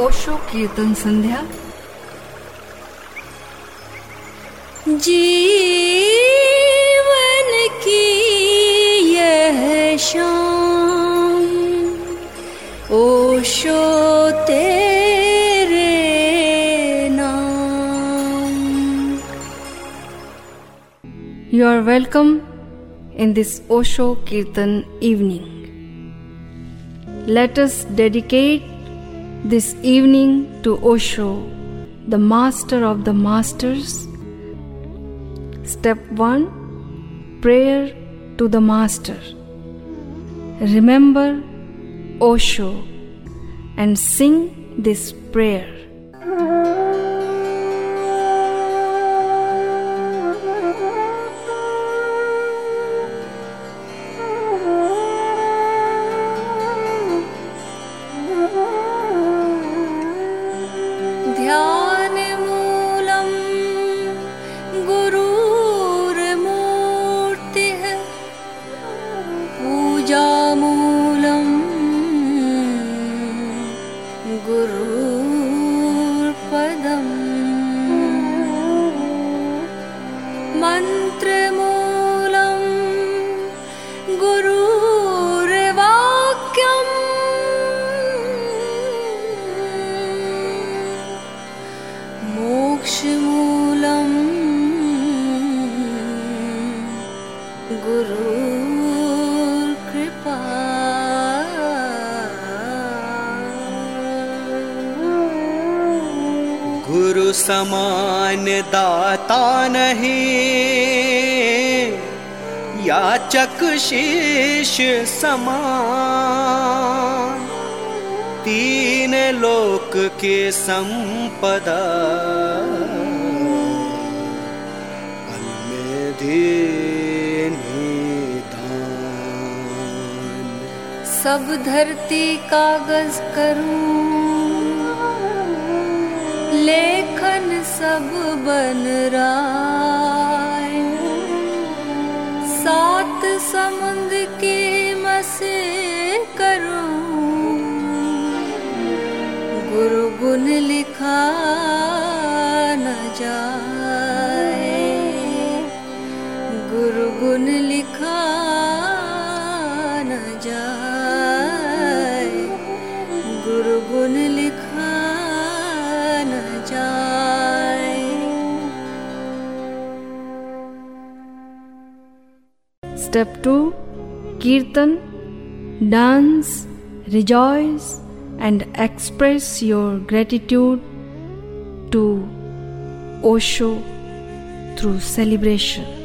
ओशो कीर्तन संध्या जीवन की यह शाम ओशो तेरे नाम You are welcome in this Osho Kirtan evening. Let us dedicate this evening to Osho, the master of the masters. Step 1 Prayer to the Master. Remember Osho and sing this prayer. समान दाता नहीं याचक शीश समान। तीन लोक के संपदा। सब धरती कागज करूं सब बन राय। सात समुद्र के मसे करूँ। गुरु गुण लिखा Step 2 Kirtan, dance, rejoice, and express your gratitude to Osho through celebration.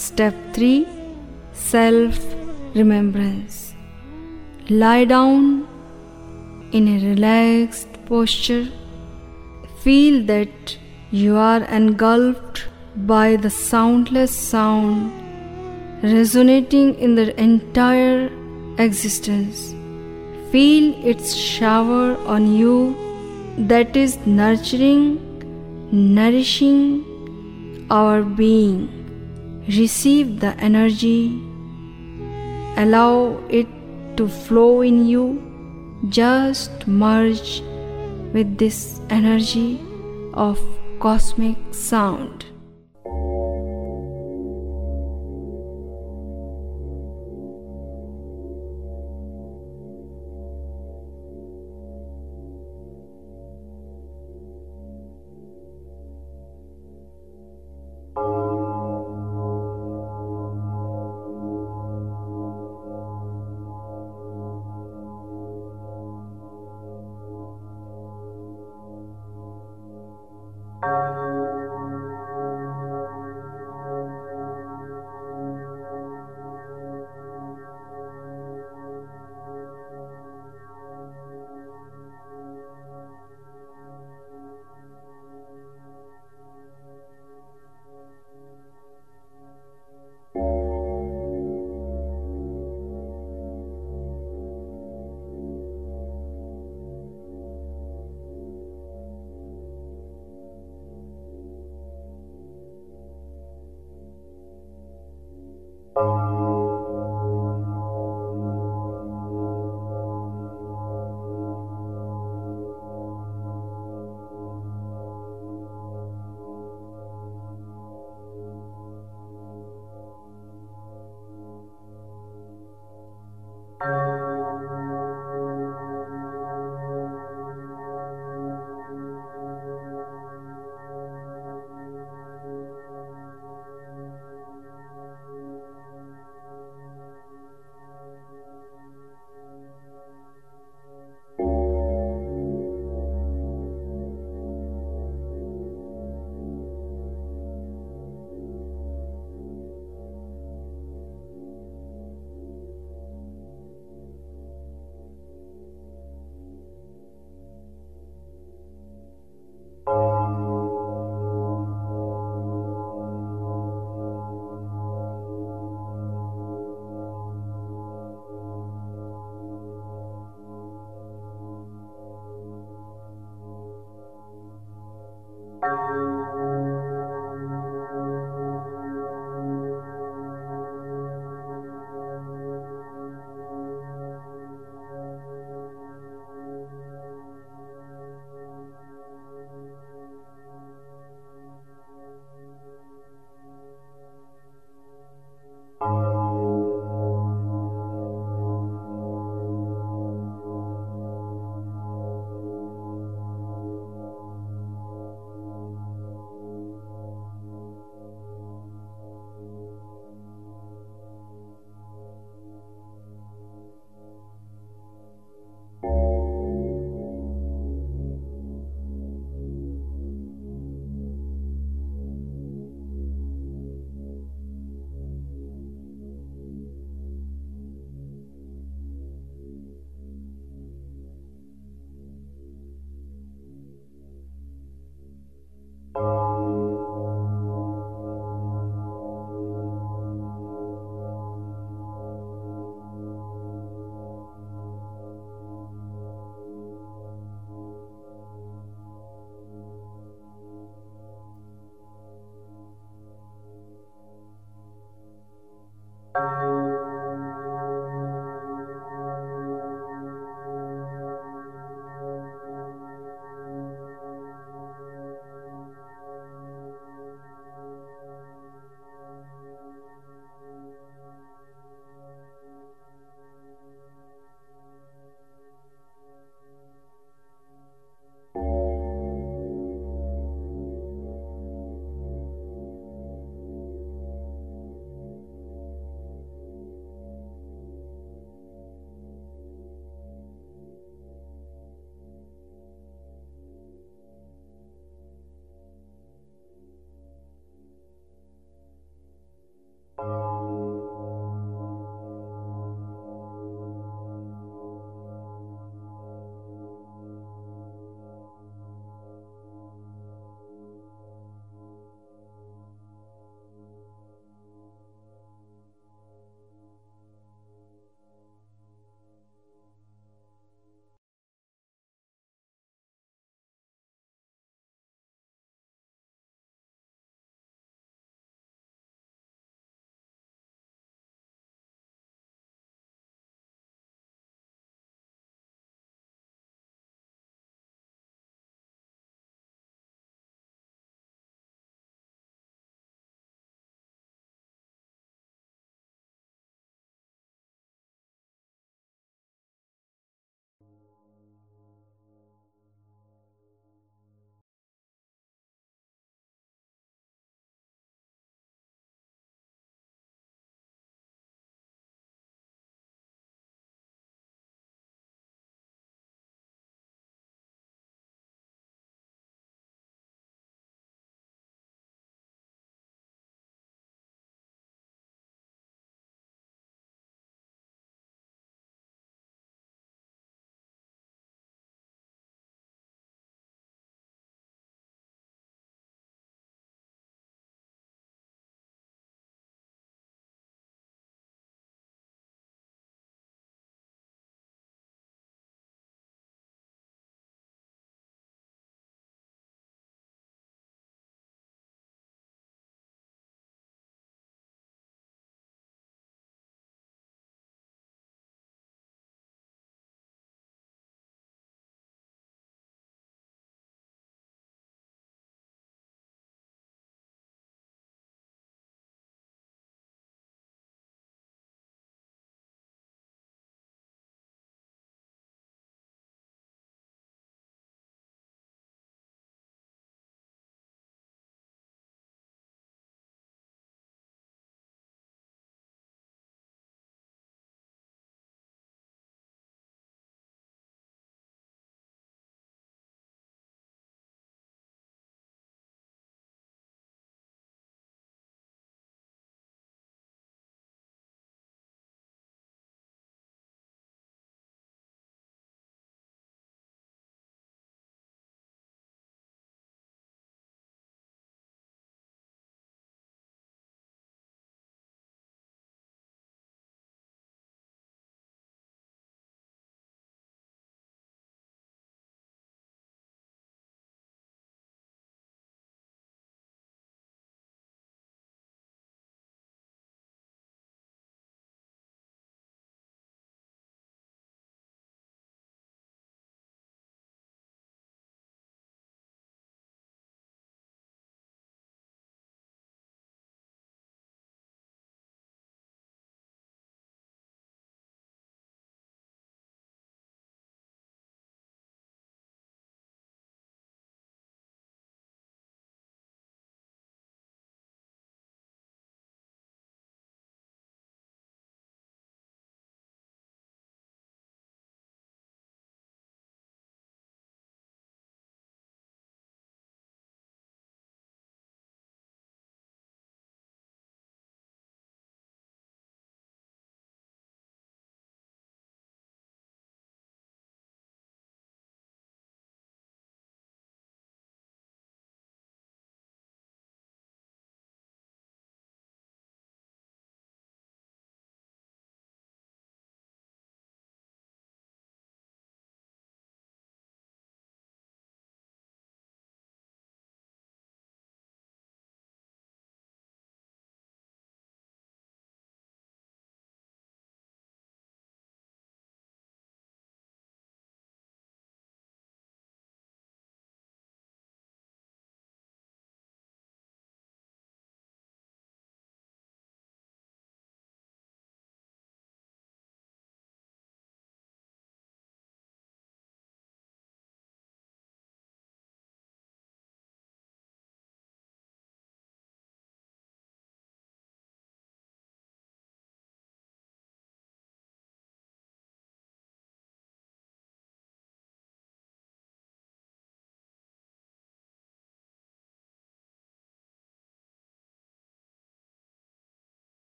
Step 3 Self Remembrance. Lie down in a relaxed posture. Feel that you are engulfed by the soundless sound resonating in the entire existence. Feel its shower on you that is nurturing, nourishing our being. Receive the energy, allow it to flow in you. Just merge with this energy of cosmic sound.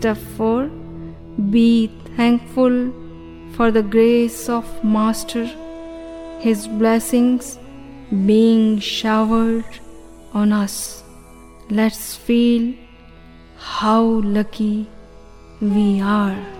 Step 4 Be thankful for the grace of Master, His blessings being showered on us. Let's feel how lucky we are.